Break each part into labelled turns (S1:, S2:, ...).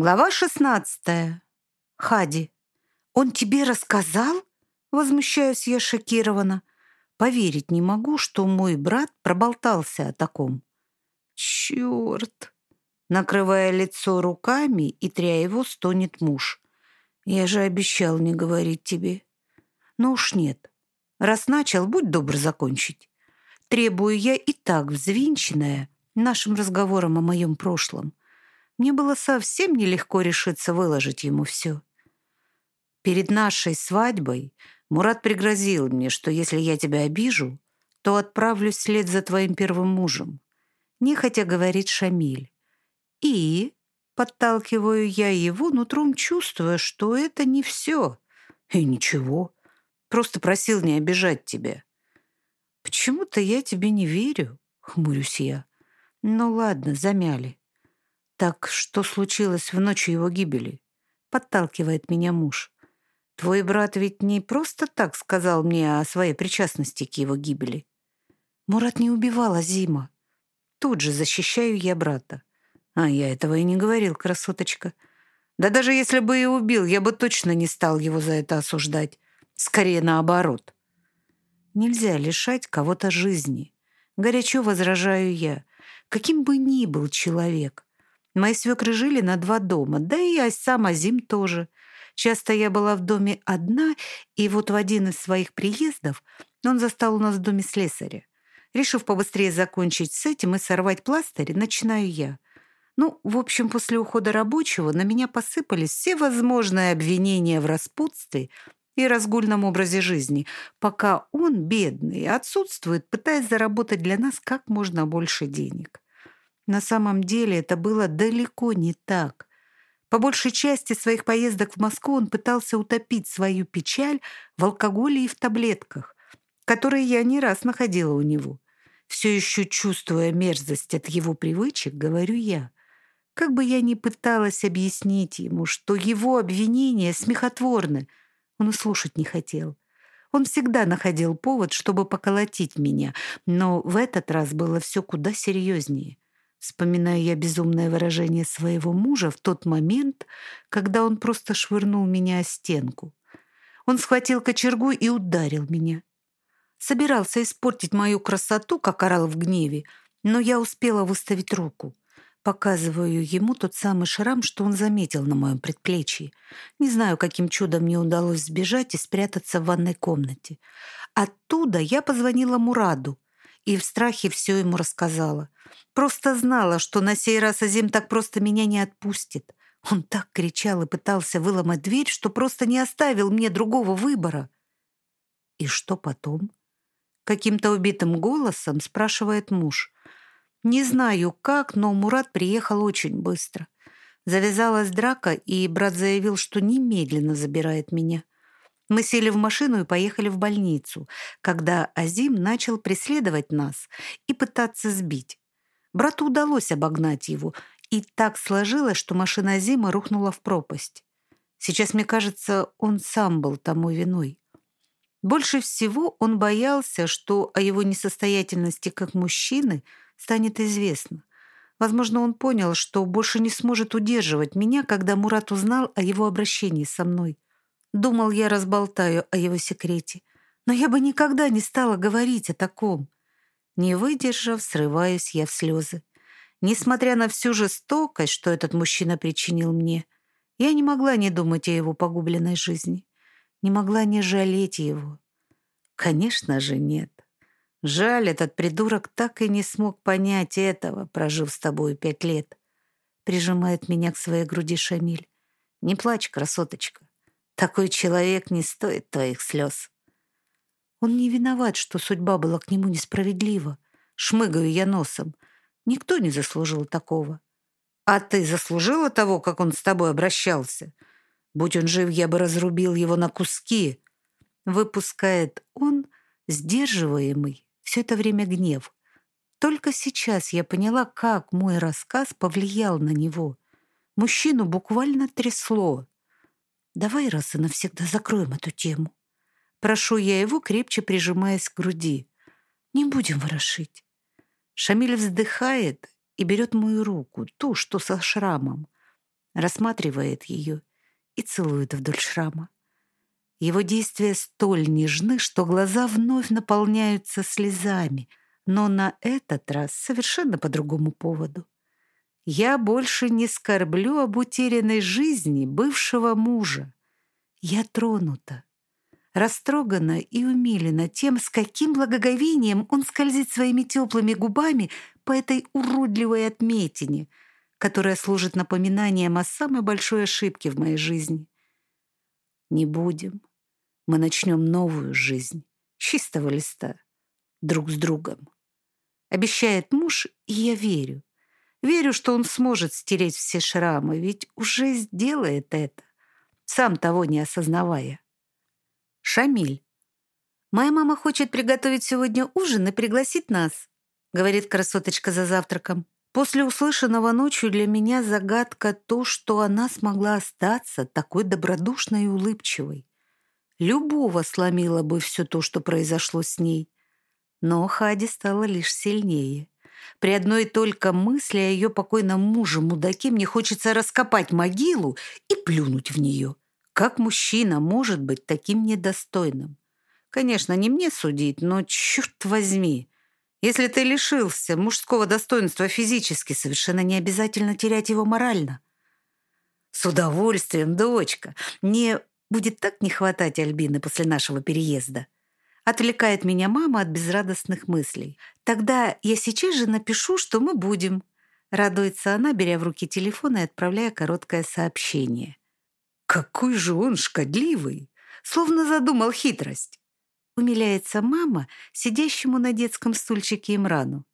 S1: Глава шестнадцатая. Хади. «Он тебе рассказал?» Возмущаюсь я шокированно. Поверить не могу, что мой брат проболтался о таком. «Черт!» Накрывая лицо руками и тря его, стонет муж. «Я же обещал не говорить тебе». «Ну уж нет. Раз начал, будь добр закончить. Требую я и так взвинченная нашим разговором о моем прошлом. Мне было совсем нелегко решиться выложить ему все. Перед нашей свадьбой Мурат пригрозил мне, что если я тебя обижу, то отправлюсь вслед за твоим первым мужем. Нехотя говорит Шамиль. И подталкиваю я его, нутром чувствуя, что это не все. И ничего. Просто просил не обижать тебя. Почему-то я тебе не верю, хмурюсь я. Ну ладно, замяли. Так что случилось в ночь его гибели? Подталкивает меня муж. Твой брат ведь не просто так сказал мне о своей причастности к его гибели. Мурат не убивал Азима. Тут же защищаю я брата. А я этого и не говорил, красоточка. Да даже если бы и убил, я бы точно не стал его за это осуждать. Скорее наоборот. Нельзя лишать кого-то жизни. Горячо возражаю я. Каким бы ни был человек. Мои свекры жили на два дома, да и я сам Азим тоже. Часто я была в доме одна, и вот в один из своих приездов он застал у нас в доме слесаря. Решив побыстрее закончить с этим и сорвать пластырь, начинаю я. Ну, в общем, после ухода рабочего на меня посыпались все возможные обвинения в распутстве и разгульном образе жизни, пока он, бедный, отсутствует, пытаясь заработать для нас как можно больше денег. На самом деле это было далеко не так. По большей части своих поездок в Москву он пытался утопить свою печаль в алкоголе и в таблетках, которые я не раз находила у него. Все еще чувствуя мерзость от его привычек, говорю я. Как бы я ни пыталась объяснить ему, что его обвинения смехотворны, он и слушать не хотел. Он всегда находил повод, чтобы поколотить меня, но в этот раз было все куда серьезнее. Вспоминаю я безумное выражение своего мужа в тот момент, когда он просто швырнул меня о стенку. Он схватил кочергу и ударил меня. Собирался испортить мою красоту, как орал в гневе, но я успела выставить руку. Показываю ему тот самый шрам, что он заметил на моем предплечье. Не знаю, каким чудом мне удалось сбежать и спрятаться в ванной комнате. Оттуда я позвонила Мураду и в страхе все ему рассказала. Просто знала, что на сей раз Азим так просто меня не отпустит. Он так кричал и пытался выломать дверь, что просто не оставил мне другого выбора. И что потом? Каким-то убитым голосом спрашивает муж. Не знаю как, но Мурат приехал очень быстро. Завязалась драка, и брат заявил, что немедленно забирает меня. Мы сели в машину и поехали в больницу, когда Азим начал преследовать нас и пытаться сбить. Брату удалось обогнать его, и так сложилось, что машина Азима рухнула в пропасть. Сейчас, мне кажется, он сам был тому виной. Больше всего он боялся, что о его несостоятельности как мужчины станет известно. Возможно, он понял, что больше не сможет удерживать меня, когда Мурат узнал о его обращении со мной. Думал, я разболтаю о его секрете. Но я бы никогда не стала говорить о таком. Не выдержав, срываюсь я в слезы. Несмотря на всю жестокость, что этот мужчина причинил мне, я не могла не думать о его погубленной жизни. Не могла не жалеть его. Конечно же, нет. Жаль, этот придурок так и не смог понять этого, прожив с тобой пять лет. Прижимает меня к своей груди Шамиль. Не плачь, красоточка. Такой человек не стоит твоих слез. Он не виноват, что судьба была к нему несправедлива. Шмыгаю я носом. Никто не заслужил такого. А ты заслужила того, как он с тобой обращался? Будь он жив, я бы разрубил его на куски. Выпускает он, сдерживаемый, все это время гнев. Только сейчас я поняла, как мой рассказ повлиял на него. Мужчину буквально трясло. Давай раз и навсегда закроем эту тему. Прошу я его, крепче прижимаясь к груди. Не будем ворошить. Шамиль вздыхает и берет мою руку, ту, что со шрамом. рассматривает ее и целует вдоль шрама. Его действия столь нежны, что глаза вновь наполняются слезами, но на этот раз совершенно по другому поводу. Я больше не скорблю об утерянной жизни бывшего мужа. Я тронута, растрогана и умилена тем, с каким благоговением он скользит своими теплыми губами по этой уродливой отметине, которая служит напоминанием о самой большой ошибке в моей жизни. Не будем, мы начнем новую жизнь, чистого листа, друг с другом. Обещает муж, и я верю. Верю, что он сможет стереть все шрамы, ведь уже сделает это, сам того не осознавая. Шамиль. «Моя мама хочет приготовить сегодня ужин и пригласить нас», говорит красоточка за завтраком. После услышанного ночью для меня загадка то, что она смогла остаться такой добродушной и улыбчивой. Любого сломило бы все то, что произошло с ней. Но Хади стала лишь сильнее. При одной только мысли о ее покойном муже-мудаке мне хочется раскопать могилу и плюнуть в нее. Как мужчина может быть таким недостойным? Конечно, не мне судить, но черт возьми, если ты лишился мужского достоинства физически, совершенно не обязательно терять его морально. С удовольствием, дочка. Мне Будет так не хватать Альбины после нашего переезда. Отвлекает меня мама от безрадостных мыслей. Тогда я сейчас же напишу, что мы будем. Радуется она, беря в руки телефон и отправляя короткое сообщение. Какой же он шкодливый! Словно задумал хитрость. Умиляется мама, сидящему на детском стульчике Имрану.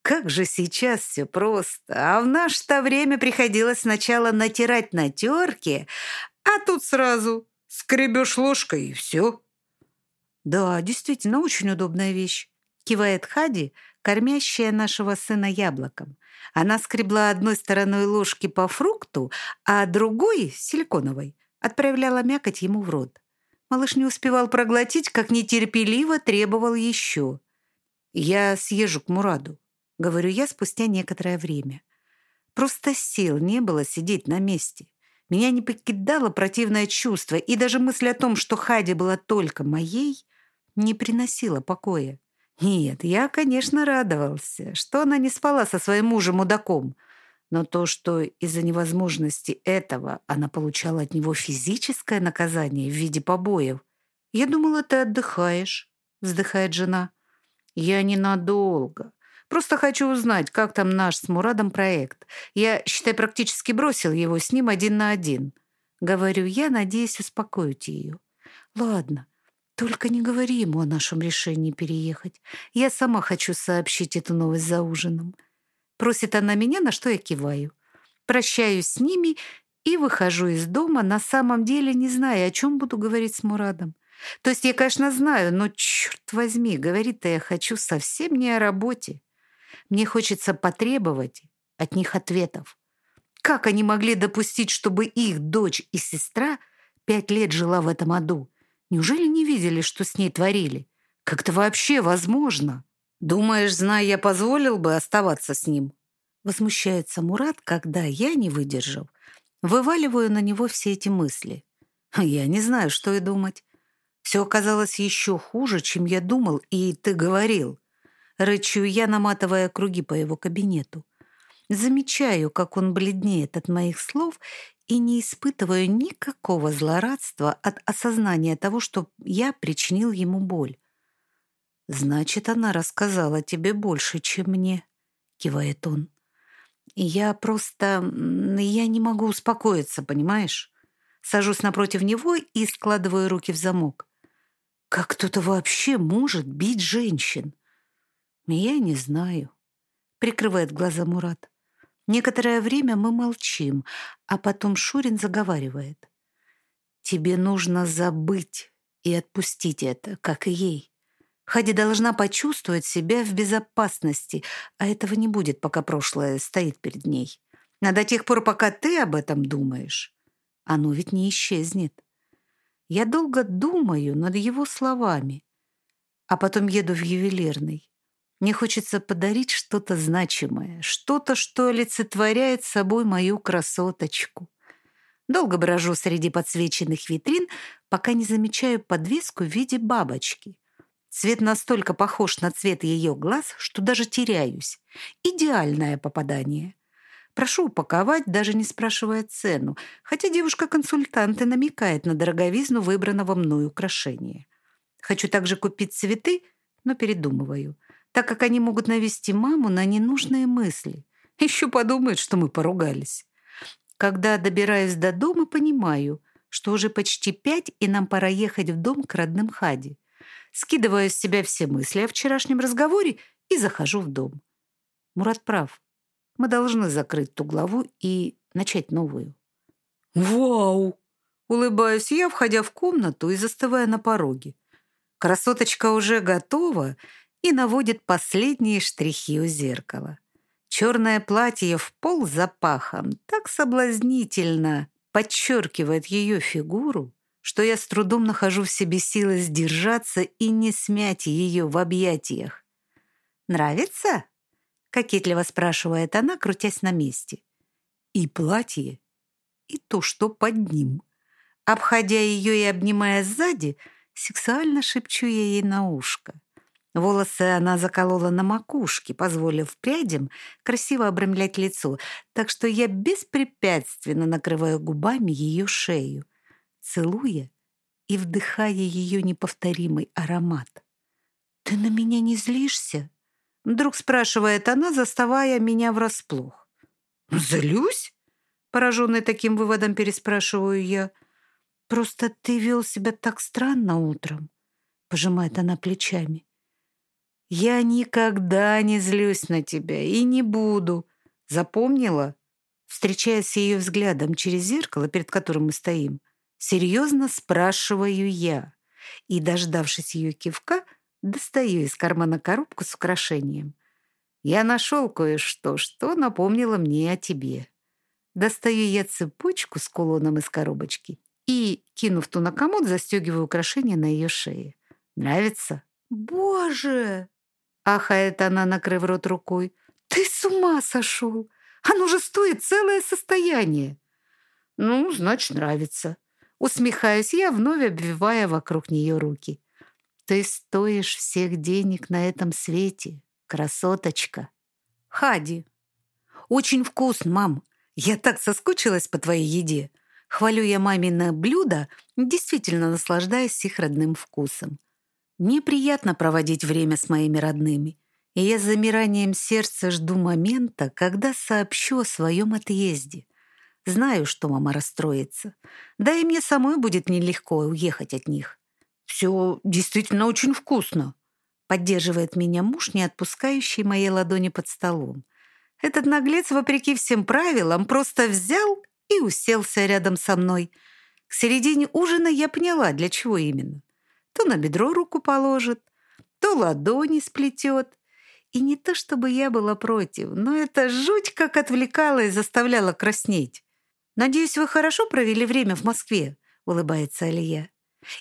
S1: Как же сейчас все просто. А в наше-то время приходилось сначала натирать на терке, а тут сразу скребешь ложкой и все. Да, действительно, очень удобная вещь. Кивает Хади, кормящая нашего сына яблоком. Она скребла одной стороной ложки по фрукту, а другой, силиконовой, отправляла мякоть ему в рот. Малыш не успевал проглотить, как нетерпеливо требовал еще. «Я съезжу к Мураду», — говорю я спустя некоторое время. Просто сил не было сидеть на месте. Меня не покидало противное чувство, и даже мысль о том, что Хади была только моей, не приносила покоя. Нет, я, конечно, радовался, что она не спала со своим мужем-мудаком, но то, что из-за невозможности этого она получала от него физическое наказание в виде побоев, «Я думала, ты отдыхаешь», — вздыхает жена. «Я ненадолго. Просто хочу узнать, как там наш с Мурадом проект. Я, считай, практически бросил его с ним один на один. Говорю я, надеясь успокоить ее. Ладно, только не говори ему о нашем решении переехать. Я сама хочу сообщить эту новость за ужином. Просит она меня, на что я киваю. Прощаюсь с ними и выхожу из дома, на самом деле не зная, о чем буду говорить с Мурадом. То есть я, конечно, знаю, но, черт возьми, говорить-то я хочу совсем не о работе. Мне хочется потребовать от них ответов. Как они могли допустить, чтобы их дочь и сестра пять лет жила в этом аду? Неужели не видели, что с ней творили? Как это вообще возможно? Думаешь, зная, я позволил бы оставаться с ним? Возмущается Мурат, когда я, не выдержав, вываливаю на него все эти мысли. Я не знаю, что и думать. Все оказалось еще хуже, чем я думал, и ты говорил. Рычу я, наматывая круги по его кабинету. Замечаю, как он бледнеет от моих слов и не испытываю никакого злорадства от осознания того, что я причинил ему боль. «Значит, она рассказала тебе больше, чем мне», — кивает он. «Я просто... я не могу успокоиться, понимаешь?» Сажусь напротив него и складываю руки в замок. «Как кто-то вообще может бить женщин?» «Я не знаю», — прикрывает глаза Мурат. Некоторое время мы молчим, а потом Шурин заговаривает. «Тебе нужно забыть и отпустить это, как и ей. Хади должна почувствовать себя в безопасности, а этого не будет, пока прошлое стоит перед ней. А до тех пор, пока ты об этом думаешь, оно ведь не исчезнет. Я долго думаю над его словами, а потом еду в ювелирный. Мне хочется подарить что-то значимое, что-то, что олицетворяет собой мою красоточку. Долго брожу среди подсвеченных витрин, пока не замечаю подвеску в виде бабочки. Цвет настолько похож на цвет ее глаз, что даже теряюсь. Идеальное попадание. Прошу упаковать, даже не спрашивая цену, хотя девушка-консультант и намекает на дороговизну выбранного мной украшения. Хочу также купить цветы, но передумываю, так как они могут навести маму на ненужные мысли. Еще подумает, что мы поругались. Когда добираюсь до дома, понимаю, что уже почти пять, и нам пора ехать в дом к родным Хади. Скидываю с себя все мысли о вчерашнем разговоре и захожу в дом. Мурат прав. Мы должны закрыть ту главу и начать новую. «Вау!» — улыбаюсь я, входя в комнату и застывая на пороге. Красоточка уже готова и наводит последние штрихи у зеркала. Черное платье в пол запахом так соблазнительно подчеркивает ее фигуру, что я с трудом нахожу в себе силы сдержаться и не смять ее в объятиях. «Нравится?» — кокетливо спрашивает она, крутясь на месте. И платье, и то, что под ним. Обходя ее и обнимая сзади, сексуально шепчу я ей на ушко. Волосы она заколола на макушке, позволив прядям красиво обрамлять лицо, так что я беспрепятственно накрываю губами ее шею, целуя и вдыхая ее неповторимый аромат. «Ты на меня не злишься?» Вдруг спрашивает она, заставая меня врасплох. «Злюсь?» Пораженный таким выводом переспрашиваю я. «Просто ты вел себя так странно утром», пожимает она плечами. «Я никогда не злюсь на тебя и не буду. Запомнила?» Встречаясь с ее взглядом через зеркало, перед которым мы стоим, серьезно спрашиваю я. И, дождавшись ее кивка, достаю из кармана коробку с украшением. Я нашел кое-что, что напомнило мне о тебе. Достаю я цепочку с кулоном из коробочки и, кинув ту на комод, застегиваю украшение на ее шее. Нравится? «Боже!» Ахает она, накрыв рот рукой. «Ты с ума сошел! Оно же стоит целое состояние!» «Ну, значит, нравится». Усмехаюсь я, вновь обвивая вокруг нее руки. «Ты стоишь всех денег на этом свете, красоточка!» «Хади!» «Очень вкусно, мам! Я так соскучилась по твоей еде!» Хвалю я мамино блюдо, действительно наслаждаясь их родным вкусом. Мне приятно проводить время с моими родными, и я с замиранием сердца жду момента, когда сообщу о своем отъезде. Знаю, что мама расстроится. Да и мне самой будет нелегко уехать от них. «Все действительно очень вкусно», — поддерживает меня муж, не отпускающий моей ладони под столом. Этот наглец, вопреки всем правилам, просто взял и уселся рядом со мной. К середине ужина я поняла, для чего именно то на бедро руку положит, то ладони сплетет. И не то чтобы я была против, но это жуть как отвлекала и заставляла краснеть. «Надеюсь, вы хорошо провели время в Москве?» — улыбается Алия.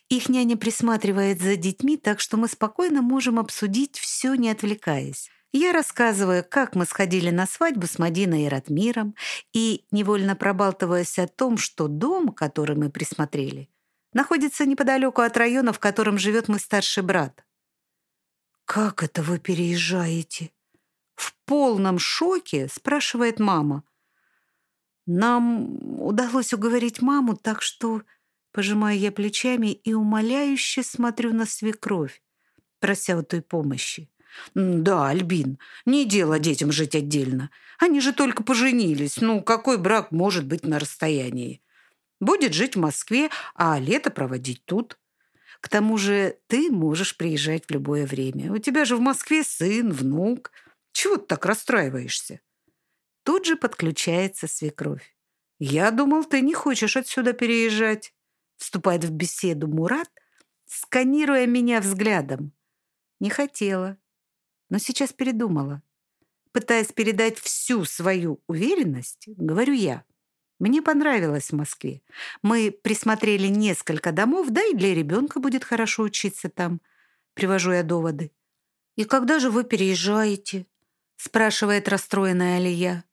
S1: Их няня присматривает за детьми, так что мы спокойно можем обсудить все, не отвлекаясь. Я рассказываю, как мы сходили на свадьбу с Мадиной и Ратмиром, и невольно пробалтываясь о том, что дом, который мы присмотрели, находится неподалеку от района, в котором живет мой старший брат. «Как это вы переезжаете?» В полном шоке спрашивает мама. Нам удалось уговорить маму, так что, пожимаю я плечами и умоляюще смотрю на свекровь, прося у той помощи. «Да, Альбин, не дело детям жить отдельно. Они же только поженились. Ну, какой брак может быть на расстоянии? Будет жить в Москве, а лето проводить тут. К тому же ты можешь приезжать в любое время. У тебя же в Москве сын, внук. Чего ты так расстраиваешься?» Тут же подключается свекровь. «Я думал, ты не хочешь отсюда переезжать», вступает в беседу Мурат, сканируя меня взглядом. Не хотела, но сейчас передумала. Пытаясь передать всю свою уверенность, говорю я. Мне понравилось в Москве. Мы присмотрели несколько домов, да и для ребенка будет хорошо учиться там. Привожу я доводы. «И когда же вы переезжаете?» спрашивает расстроенная Алия.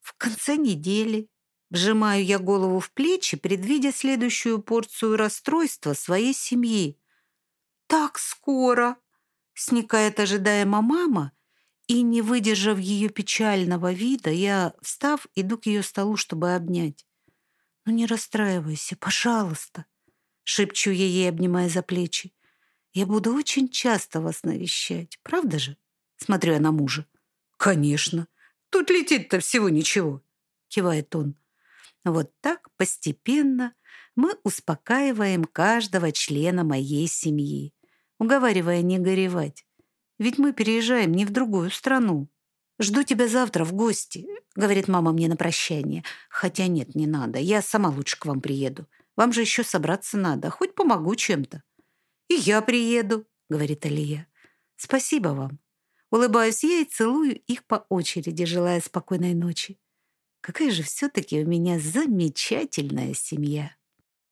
S1: «В конце недели». Вжимаю я голову в плечи, предвидя следующую порцию расстройства своей семьи. «Так скоро!» — сникает ожидаемо мама, и, не выдержав ее печального вида, я, встав, иду к ее столу, чтобы обнять. «Ну не расстраивайся, пожалуйста!» — шепчу я ей, обнимая за плечи. «Я буду очень часто вас навещать, правда же?» Смотрю я на мужа. «Конечно. Тут летит-то всего ничего», — кивает он. Вот так постепенно мы успокаиваем каждого члена моей семьи, уговаривая не горевать. Ведь мы переезжаем не в другую страну. «Жду тебя завтра в гости», — говорит мама мне на прощание. «Хотя нет, не надо. Я сама лучше к вам приеду. Вам же еще собраться надо. Хоть помогу чем-то». «И я приеду», — говорит Алия. «Спасибо вам». Улыбаюсь я и целую их по очереди, желая спокойной ночи. Какая же все-таки у меня замечательная семья.